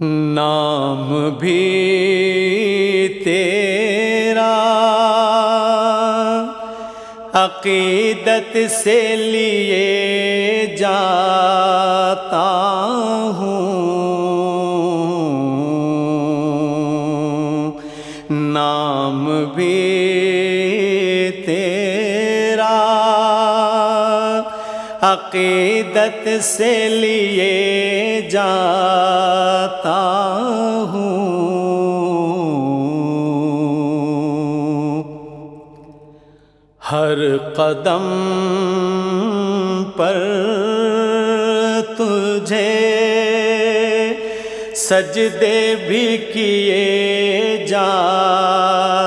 نام بھی تیرا عقیدت سے لیے جاتا ہوں۔ نام بھی تیرا۔ عقیدت سے لیے جاتا ہوں۔ ہر قدم پر تجھے سجدے بھی کیے جاتا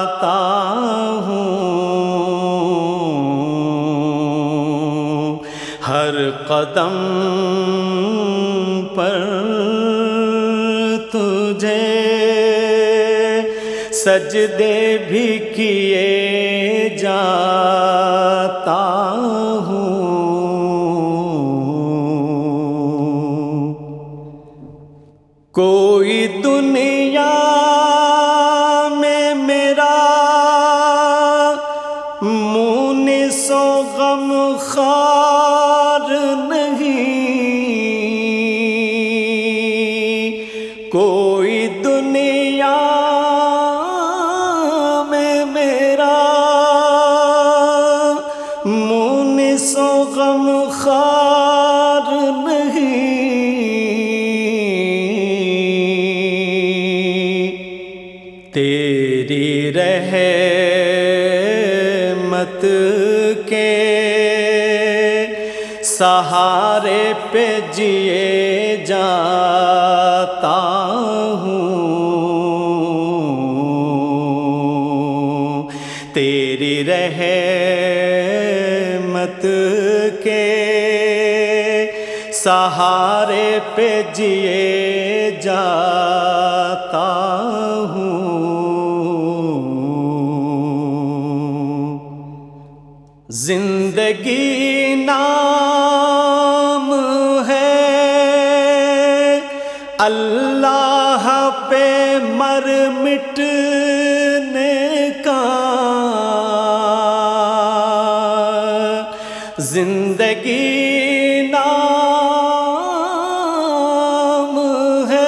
قدم پر تجھے سجدے بھی کیے جاتا ہوں۔ کوئی دنیا کوئی دنیا میں میرا مونس و غم خار نہیں۔ تیری رحمت کے سہارے پہ جیے جاتا کے سہارے پہ جیے جاتا ہوں۔ زندگی نام ہے۔ اللہ پہ مر مٹنے زندگی نام ہے۔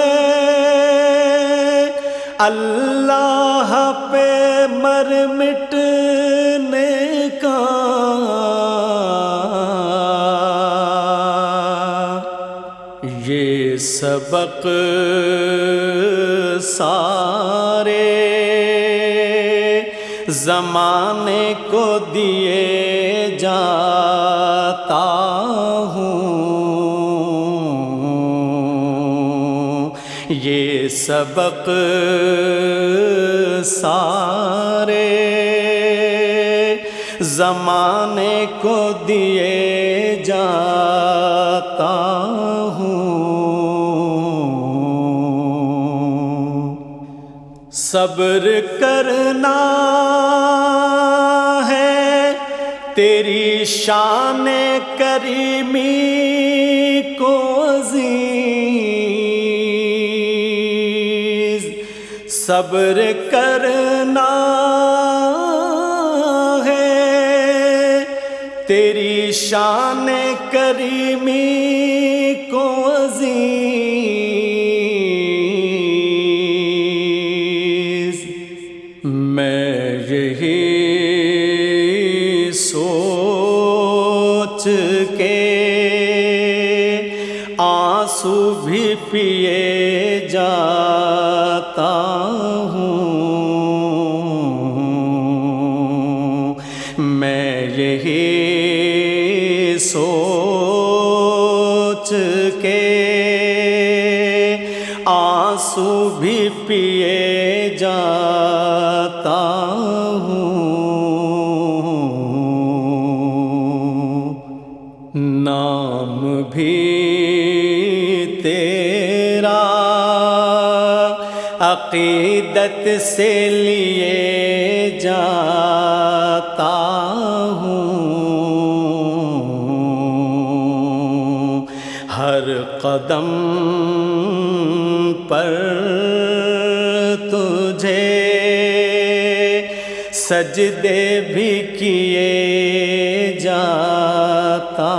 اللہ پہ مر مٹنے کا یہ سبق سارے زمانے کو دیے جاتا ہوں۔ یہ سبق سارے زمانے کو دیے جاتا صبر کرنا ہے۔ تیری شان کریمی کو عزیز۔ صبر کرنا ہے۔ تیری شان کریمی سوچ کے آنسو بھی پیے جاتا ہوں۔ میں یہی سوچ کے آنسو بھی پیے جاتا بھی تیرا عقیدت سے لیے جاتا ہوں۔ ہر قدم پر تجھے سجدے بھی کیے جاتا